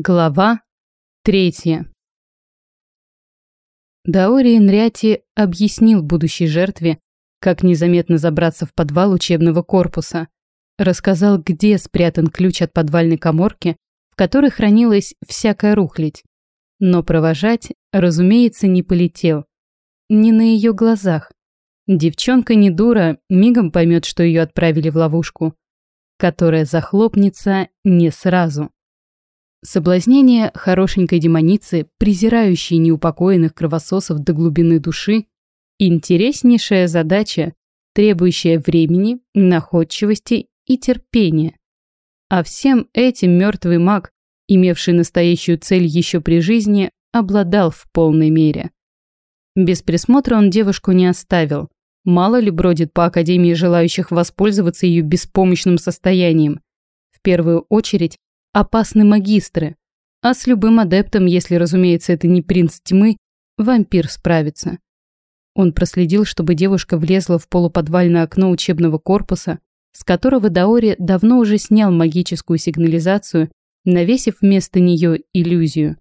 Глава третья. Даори Нряти объяснил будущей жертве, как незаметно забраться в подвал учебного корпуса. Рассказал, где спрятан ключ от подвальной коморки, в которой хранилась всякая рухлядь. Но провожать, разумеется, не полетел. Не на ее глазах. Девчонка не дура, мигом поймет, что ее отправили в ловушку, которая захлопнется не сразу. Соблазнение хорошенькой демоницы, презирающей неупокоенных кровососов до глубины души, интереснейшая задача, требующая времени, находчивости и терпения. А всем этим мертвый маг, имевший настоящую цель еще при жизни, обладал в полной мере. Без присмотра он девушку не оставил. Мало ли бродит по академии желающих воспользоваться ее беспомощным состоянием. В первую очередь опасны магистры, а с любым адептом, если, разумеется, это не принц тьмы, вампир справится. Он проследил, чтобы девушка влезла в полуподвальное окно учебного корпуса, с которого Даори давно уже снял магическую сигнализацию, навесив вместо нее иллюзию.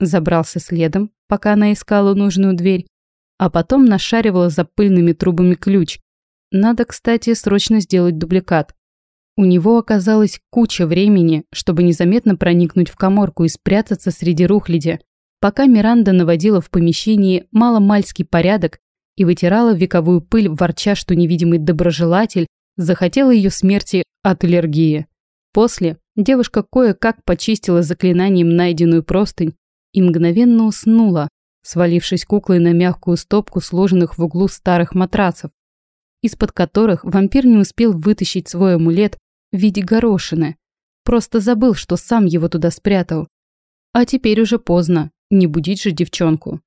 Забрался следом, пока она искала нужную дверь, а потом нашаривала за пыльными трубами ключ. Надо, кстати, срочно сделать дубликат. У него оказалось куча времени, чтобы незаметно проникнуть в коморку и спрятаться среди рухляди, пока Миранда наводила в помещении маломальский порядок и вытирала вековую пыль, ворча, что невидимый доброжелатель захотел ее смерти от аллергии. После девушка кое-как почистила заклинанием найденную простынь и мгновенно уснула, свалившись куклой на мягкую стопку сложенных в углу старых матрацев, из-под которых вампир не успел вытащить свой амулет в виде горошины. Просто забыл, что сам его туда спрятал. А теперь уже поздно, не будить же девчонку.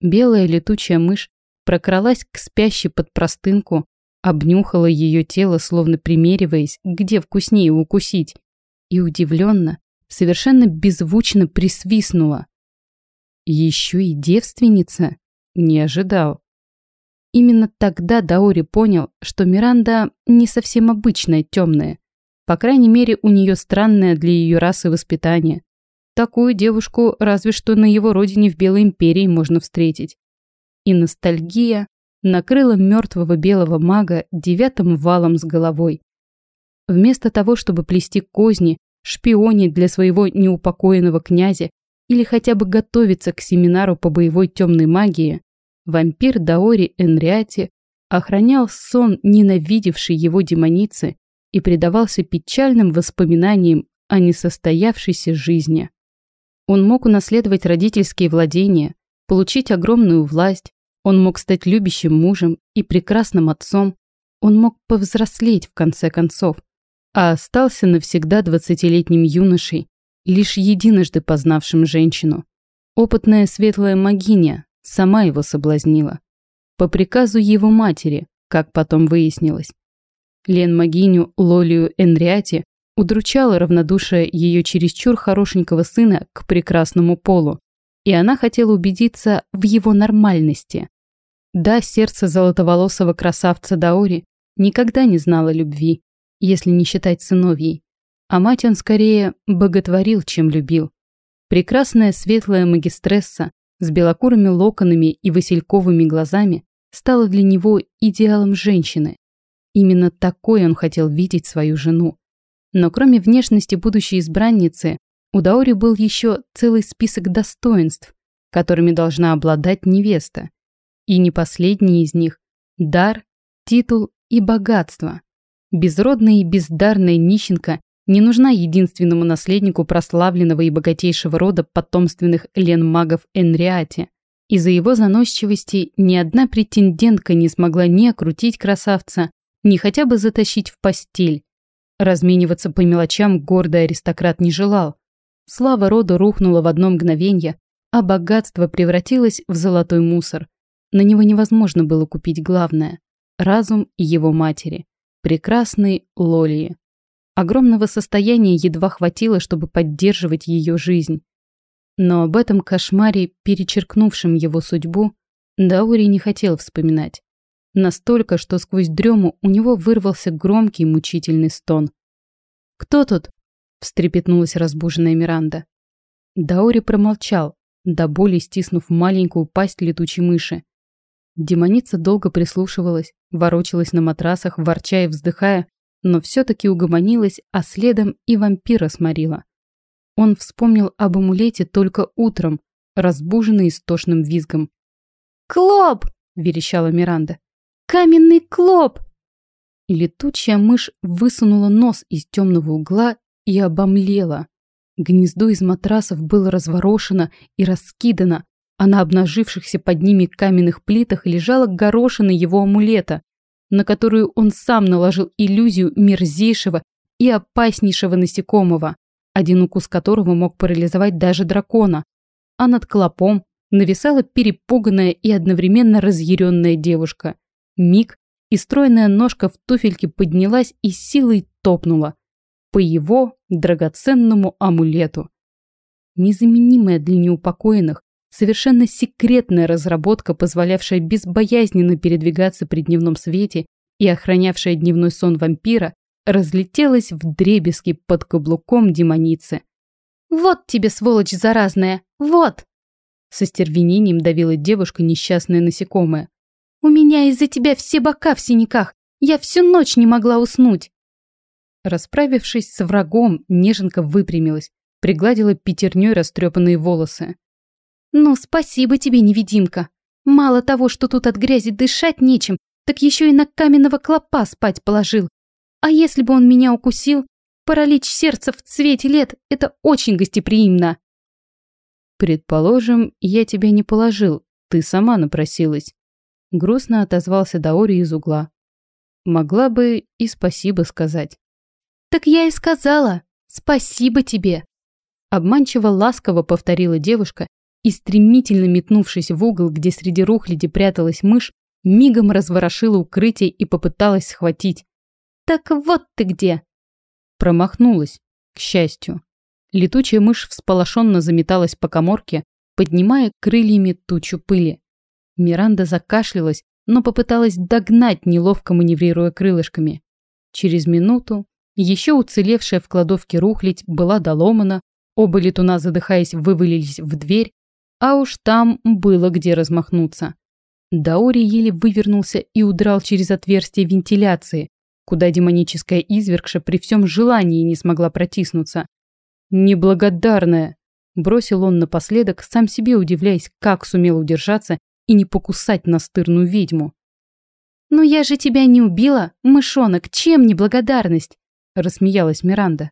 Белая летучая мышь прокралась к спящей под простынку, обнюхала ее тело, словно примериваясь, где вкуснее укусить, и удивленно, совершенно беззвучно присвистнула. Еще и девственница? Не ожидал. Именно тогда Даори понял, что Миранда не совсем обычная темная. По крайней мере, у нее странное для ее расы воспитание. Такую девушку разве что на его родине в Белой империи можно встретить. И ностальгия накрыла мертвого белого мага девятым валом с головой. Вместо того, чтобы плести козни, шпионить для своего неупокоенного князя или хотя бы готовиться к семинару по боевой темной магии, вампир Даори Энриати охранял сон ненавидевшей его демоницы и предавался печальным воспоминаниям о несостоявшейся жизни. Он мог унаследовать родительские владения, получить огромную власть, он мог стать любящим мужем и прекрасным отцом, он мог повзрослеть в конце концов, а остался навсегда двадцатилетним юношей, лишь единожды познавшим женщину. Опытная светлая магиня сама его соблазнила. По приказу его матери, как потом выяснилось. Лен-могиню Лолию Энриати удручало равнодушие ее чересчур хорошенького сына к прекрасному полу, и она хотела убедиться в его нормальности. Да, сердце золотоволосого красавца Даори никогда не знало любви, если не считать сыновьей, а мать он скорее боготворил, чем любил. Прекрасная светлая магистресса с белокурыми локонами и васильковыми глазами стала для него идеалом женщины, Именно такой он хотел видеть свою жену. Но кроме внешности будущей избранницы, у Даори был еще целый список достоинств, которыми должна обладать невеста. И не последний из них – дар, титул и богатство. Безродная и бездарная нищенка не нужна единственному наследнику прославленного и богатейшего рода потомственных лен-магов Энриати. Из-за его заносчивости ни одна претендентка не смогла ни окрутить красавца, не хотя бы затащить в постель. Размениваться по мелочам гордый аристократ не желал. Слава рода рухнула в одно мгновенье, а богатство превратилось в золотой мусор. На него невозможно было купить главное – разум его матери, прекрасной Лолии. Огромного состояния едва хватило, чтобы поддерживать ее жизнь. Но об этом кошмаре, перечеркнувшем его судьбу, Даури не хотел вспоминать. Настолько, что сквозь дрему у него вырвался громкий мучительный стон. «Кто тут?» – встрепетнулась разбуженная Миранда. Даори промолчал, до боли стиснув маленькую пасть летучей мыши. Демоница долго прислушивалась, ворочалась на матрасах, ворча и вздыхая, но все-таки угомонилась, а следом и вампира сморила. Он вспомнил об амулете только утром, разбуженный истошным визгом. «Клоп!» – верещала Миранда. «Каменный клоп!» Летучая мышь высунула нос из темного угла и обомлела. Гнездо из матрасов было разворошено и раскидано, а на обнажившихся под ними каменных плитах лежала горошина его амулета, на которую он сам наложил иллюзию мерзейшего и опаснейшего насекомого, один укус которого мог парализовать даже дракона, а над клопом нависала перепуганная и одновременно разъяренная девушка. Миг, и стройная ножка в туфельке поднялась и силой топнула по его драгоценному амулету. Незаменимая для неупокоенных, совершенно секретная разработка, позволявшая безбоязненно передвигаться при дневном свете и охранявшая дневной сон вампира, разлетелась в дребезги под каблуком демоницы. «Вот тебе, сволочь заразная! Вот!» Со стервенением давила девушка несчастная насекомая. «У меня из-за тебя все бока в синяках! Я всю ночь не могла уснуть!» Расправившись с врагом, неженка выпрямилась, пригладила пятерней растрепанные волосы. «Ну, спасибо тебе, невидимка. Мало того, что тут от грязи дышать нечем, так еще и на каменного клопа спать положил. А если бы он меня укусил? Паралич сердца в цвете лет – это очень гостеприимно». «Предположим, я тебя не положил, ты сама напросилась». Грустно отозвался Даори из угла. Могла бы и спасибо сказать. «Так я и сказала. Спасибо тебе!» Обманчиво ласково повторила девушка и, стремительно метнувшись в угол, где среди рухляди пряталась мышь, мигом разворошила укрытие и попыталась схватить. «Так вот ты где!» Промахнулась, к счастью. Летучая мышь всполошенно заметалась по коморке, поднимая крыльями тучу пыли. Миранда закашлялась, но попыталась догнать, неловко маневрируя крылышками. Через минуту еще уцелевшая в кладовке рухлядь была доломана, оба летуна, задыхаясь, вывалились в дверь, а уж там было где размахнуться. Даори еле вывернулся и удрал через отверстие вентиляции, куда демоническая извергша при всем желании не смогла протиснуться. «Неблагодарная!» – бросил он напоследок, сам себе удивляясь, как сумел удержаться и не покусать настырную ведьму. «Ну я же тебя не убила, мышонок, чем неблагодарность?» рассмеялась Миранда.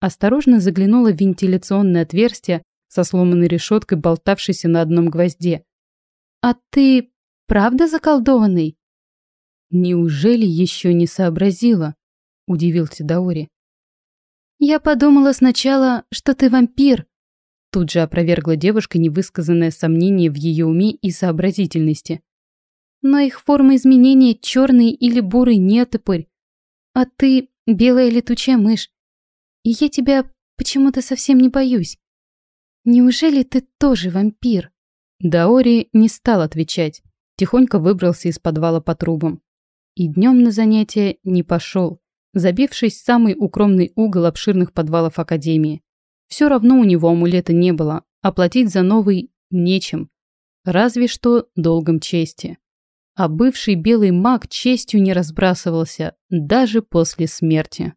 Осторожно заглянула в вентиляционное отверстие со сломанной решеткой, болтавшейся на одном гвозде. «А ты правда заколдованный?» «Неужели еще не сообразила?» – удивился Даори. «Я подумала сначала, что ты вампир», Тут же опровергла девушка невысказанное сомнение в ее уме и сообразительности. Но их форма изменения черный или бурый нетопырь. А ты белая летучая мышь. И я тебя почему-то совсем не боюсь. Неужели ты тоже вампир? Даори не стал отвечать, тихонько выбрался из подвала по трубам. И днем на занятия не пошел, забившись в самый укромный угол обширных подвалов Академии. Все равно у него амулета не было, а платить за новый нечем. Разве что долгом чести а бывший белый маг честью не разбрасывался даже после смерти.